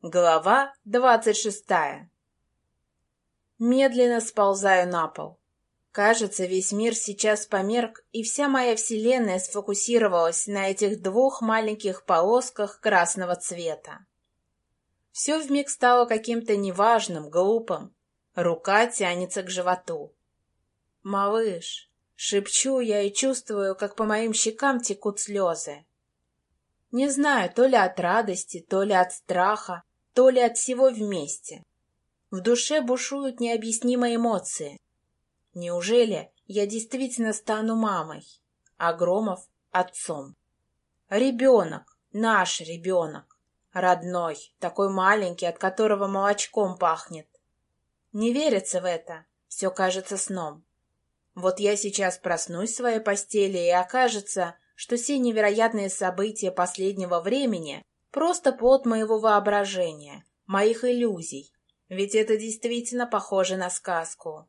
Глава двадцать шестая. Медленно сползаю на пол. Кажется, весь мир сейчас померк, и вся моя вселенная сфокусировалась на этих двух маленьких полосках красного цвета. Все вмиг стало каким-то неважным, глупым. Рука тянется к животу. «Малыш!» — шепчу я и чувствую, как по моим щекам текут слезы. Не знаю, то ли от радости, то ли от страха, то ли от всего вместе. В душе бушуют необъяснимые эмоции. Неужели я действительно стану мамой, а Громов — отцом? Ребенок, наш ребенок, родной, такой маленький, от которого молочком пахнет. Не верится в это, все кажется сном. Вот я сейчас проснусь в своей постели, и окажется, что все невероятные события последнего времени — просто плод моего воображения, моих иллюзий, ведь это действительно похоже на сказку.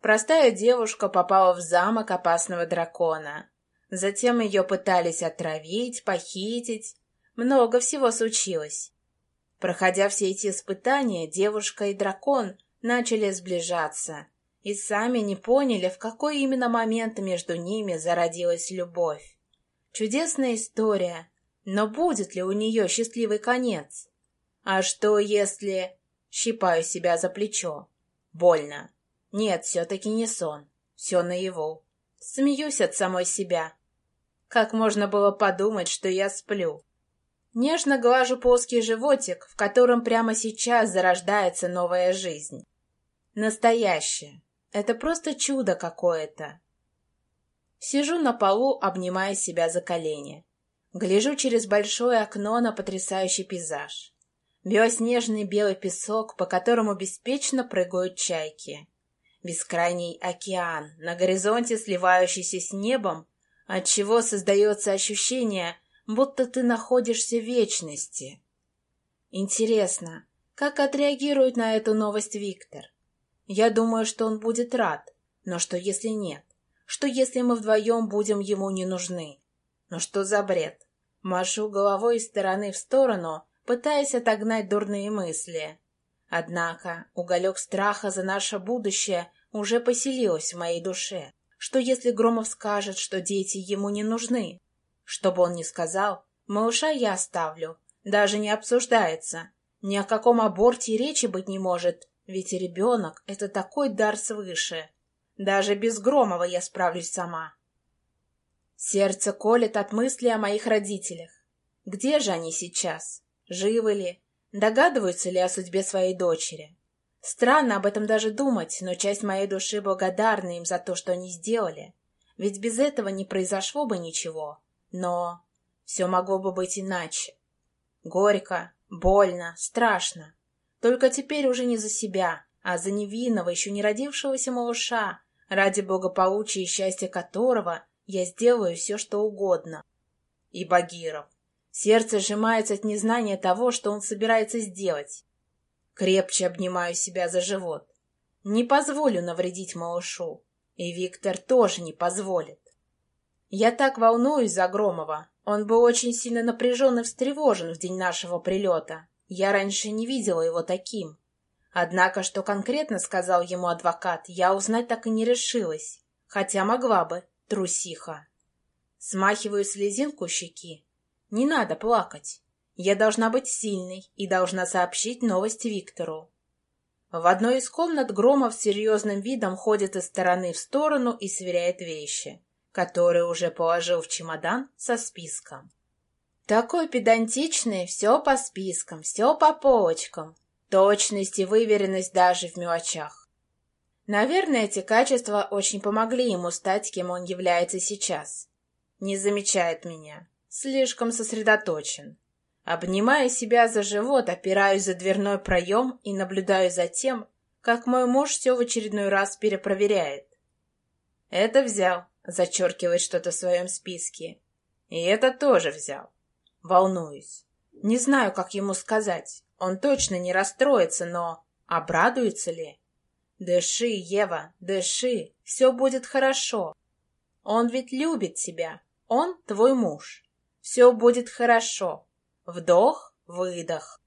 Простая девушка попала в замок опасного дракона. Затем ее пытались отравить, похитить. Много всего случилось. Проходя все эти испытания, девушка и дракон начали сближаться и сами не поняли, в какой именно момент между ними зародилась любовь. Чудесная история, но будет ли у нее счастливый конец? А что, если... Щипаю себя за плечо. Больно. Нет, все-таки не сон. Все наяву. Смеюсь от самой себя. Как можно было подумать, что я сплю? Нежно глажу плоский животик, в котором прямо сейчас зарождается новая жизнь. Настоящая. Это просто чудо какое-то. Сижу на полу, обнимая себя за колени. Гляжу через большое окно на потрясающий пейзаж. Белоснежный белый песок, по которому беспечно прыгают чайки. Бескрайний океан, на горизонте сливающийся с небом, отчего создается ощущение, будто ты находишься в вечности. Интересно, как отреагирует на эту новость Виктор? Я думаю, что он будет рад, но что если нет? Что если мы вдвоем будем ему не нужны? Ну что за бред? Машу головой из стороны в сторону, пытаясь отогнать дурные мысли. Однако уголек страха за наше будущее уже поселился в моей душе. Что если Громов скажет, что дети ему не нужны? Что бы он ни сказал, малыша я оставлю. Даже не обсуждается. Ни о каком аборте речи быть не может, ведь ребенок — это такой дар свыше. Даже без Громова я справлюсь сама. Сердце колет от мысли о моих родителях. Где же они сейчас? Живы ли? Догадываются ли о судьбе своей дочери? Странно об этом даже думать, но часть моей души благодарна им за то, что они сделали. Ведь без этого не произошло бы ничего. Но все могло бы быть иначе. Горько, больно, страшно. Только теперь уже не за себя, а за невинного, еще не родившегося малыша, ради благополучия и счастья которого я сделаю все, что угодно. И Багиров. Сердце сжимается от незнания того, что он собирается сделать. Крепче обнимаю себя за живот. Не позволю навредить малышу. И Виктор тоже не позволит. Я так волнуюсь за Громова. Он был очень сильно напряжен и встревожен в день нашего прилета. Я раньше не видела его таким. Однако, что конкретно сказал ему адвокат, я узнать так и не решилась, хотя могла бы, трусиха. Смахиваю слезинку щеки. Не надо плакать. Я должна быть сильной и должна сообщить новость Виктору. В одной из комнат Громов серьезным видом ходит из стороны в сторону и сверяет вещи, которые уже положил в чемодан со списком. Такой педантичный, все по спискам, все по полочкам, Точность и выверенность даже в мелочах. Наверное, эти качества очень помогли ему стать, кем он является сейчас. Не замечает меня. Слишком сосредоточен. Обнимая себя за живот, опираюсь за дверной проем и наблюдаю за тем, как мой муж все в очередной раз перепроверяет. Это взял, зачеркивает что-то в своем списке. И это тоже взял. Волнуюсь. Не знаю, как ему сказать. Он точно не расстроится, но обрадуется ли? Дыши, Ева, дыши, все будет хорошо. Он ведь любит тебя, он твой муж. Все будет хорошо. Вдох, выдох.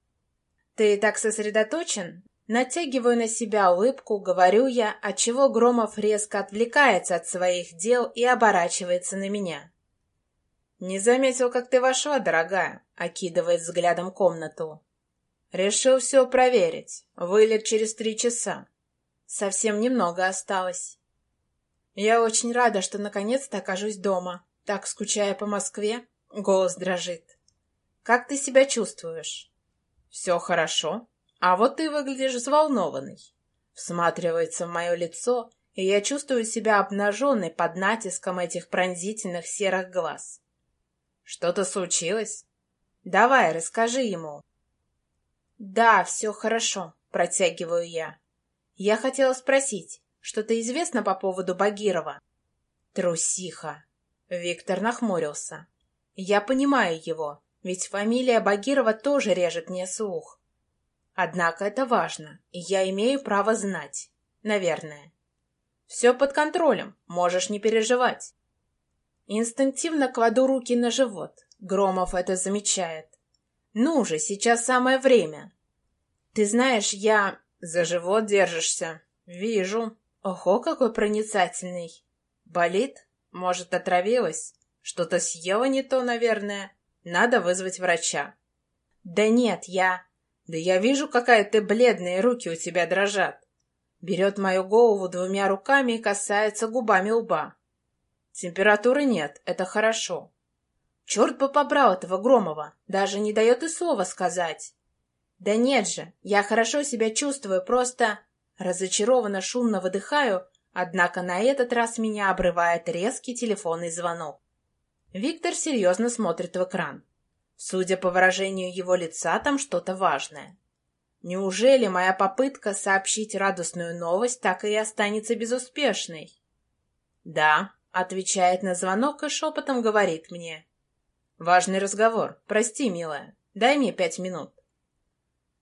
Ты так сосредоточен? Натягиваю на себя улыбку, говорю я, отчего Громов резко отвлекается от своих дел и оборачивается на меня. «Не заметил, как ты вошла, дорогая», — окидывает взглядом комнату. «Решил все проверить. Вылет через три часа. Совсем немного осталось. Я очень рада, что наконец-то окажусь дома. Так, скучая по Москве, голос дрожит. Как ты себя чувствуешь? Все хорошо. А вот ты выглядишь взволнованный. Всматривается в мое лицо, и я чувствую себя обнаженной под натиском этих пронзительных серых глаз. Что-то случилось? Давай, расскажи ему. Да, все хорошо, протягиваю я. Я хотела спросить, что-то известно по поводу Багирова? Трусиха. Виктор нахмурился. Я понимаю его, ведь фамилия Багирова тоже режет мне слух. Однако это важно, и я имею право знать. Наверное. Все под контролем, можешь не переживать. Инстинктивно кладу руки на живот. Громов это замечает. Ну же, сейчас самое время. Ты знаешь, я... За живот держишься. Вижу. Ого, какой проницательный. Болит? Может, отравилась? Что-то съела не то, наверное. Надо вызвать врача. Да нет, я... Да я вижу, какая ты бледная, и руки у тебя дрожат. Берет мою голову двумя руками и касается губами лба. Температуры нет, это хорошо. Черт бы побрал этого Громова, даже не дает и слова сказать. Да нет же, я хорошо себя чувствую, просто... Разочарованно шумно выдыхаю, однако на этот раз меня обрывает резкий телефонный звонок. Виктор серьезно смотрит в экран. Судя по выражению его лица, там что-то важное. Неужели моя попытка сообщить радостную новость так и останется безуспешной? «Да», Отвечает на звонок и шепотом говорит мне. «Важный разговор. Прости, милая. Дай мне пять минут».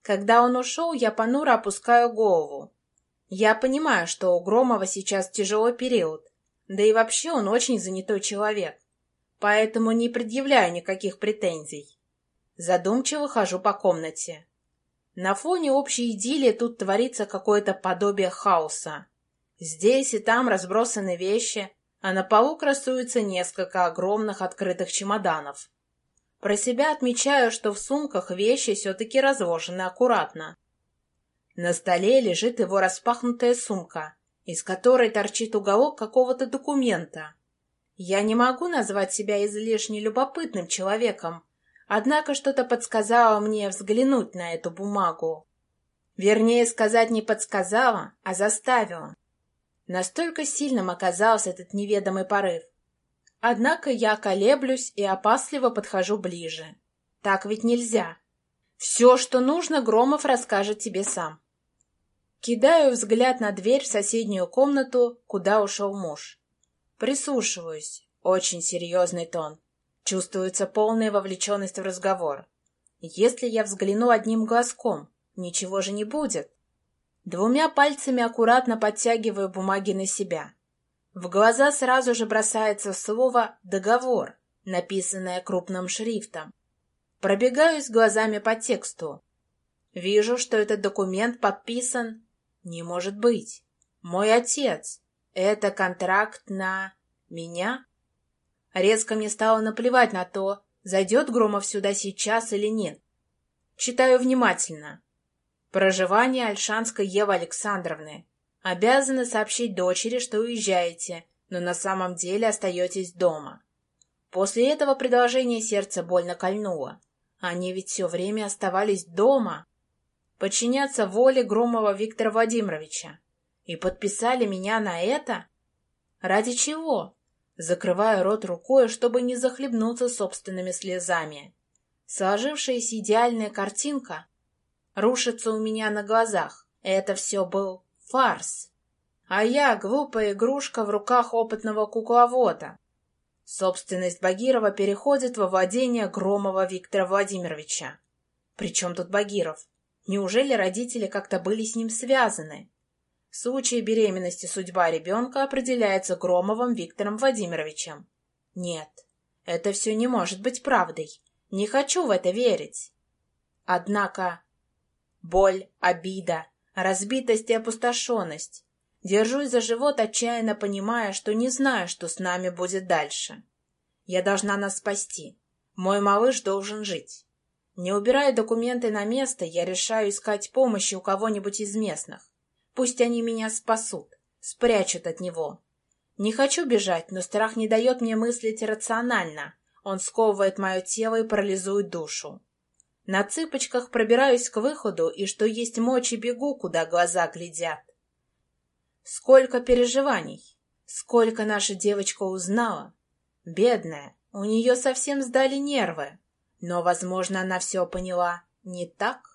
Когда он ушел, я понуро опускаю голову. Я понимаю, что у Громова сейчас тяжелый период, да и вообще он очень занятой человек, поэтому не предъявляю никаких претензий. Задумчиво хожу по комнате. На фоне общей идиллии тут творится какое-то подобие хаоса. Здесь и там разбросаны вещи, а на полу красуется несколько огромных открытых чемоданов. Про себя отмечаю, что в сумках вещи все-таки разложены аккуратно. На столе лежит его распахнутая сумка, из которой торчит уголок какого-то документа. Я не могу назвать себя излишне любопытным человеком, однако что-то подсказало мне взглянуть на эту бумагу. Вернее сказать, не подсказала, а заставила. Настолько сильным оказался этот неведомый порыв. Однако я колеблюсь и опасливо подхожу ближе. Так ведь нельзя. Все, что нужно, Громов расскажет тебе сам. Кидаю взгляд на дверь в соседнюю комнату, куда ушел муж. Прислушиваюсь. Очень серьезный тон. Чувствуется полная вовлеченность в разговор. Если я взгляну одним глазком, ничего же не будет. Двумя пальцами аккуратно подтягиваю бумаги на себя. В глаза сразу же бросается слово «договор», написанное крупным шрифтом. Пробегаюсь глазами по тексту. Вижу, что этот документ подписан... Не может быть. Мой отец. Это контракт на... меня? Резко мне стало наплевать на то, зайдет Громов сюда сейчас или нет. Читаю внимательно. Проживание Альшанской Евы Александровны. Обязаны сообщить дочери, что уезжаете, но на самом деле остаетесь дома. После этого предложения сердце больно кольнуло. Они ведь все время оставались дома. Подчиняться воле Громова Виктора Владимировича. И подписали меня на это? Ради чего? Закрываю рот рукой, чтобы не захлебнуться собственными слезами. Сложившаяся идеальная картинка рушится у меня на глазах. Это все был фарс. А я глупая игрушка в руках опытного кукловода. Собственность Багирова переходит во владение Громова Виктора Владимировича. Причем тут Багиров? Неужели родители как-то были с ним связаны? В случае беременности судьба ребенка определяется Громовым Виктором Владимировичем. Нет, это все не может быть правдой. Не хочу в это верить. Однако Боль, обида, разбитость и опустошенность. Держусь за живот, отчаянно понимая, что не знаю, что с нами будет дальше. Я должна нас спасти. Мой малыш должен жить. Не убирая документы на место, я решаю искать помощи у кого-нибудь из местных. Пусть они меня спасут, спрячут от него. Не хочу бежать, но страх не дает мне мыслить рационально. Он сковывает мое тело и парализует душу. На цыпочках пробираюсь к выходу и, что есть мочи, бегу, куда глаза глядят. Сколько переживаний! Сколько наша девочка узнала! Бедная, у нее совсем сдали нервы. Но, возможно, она все поняла не так.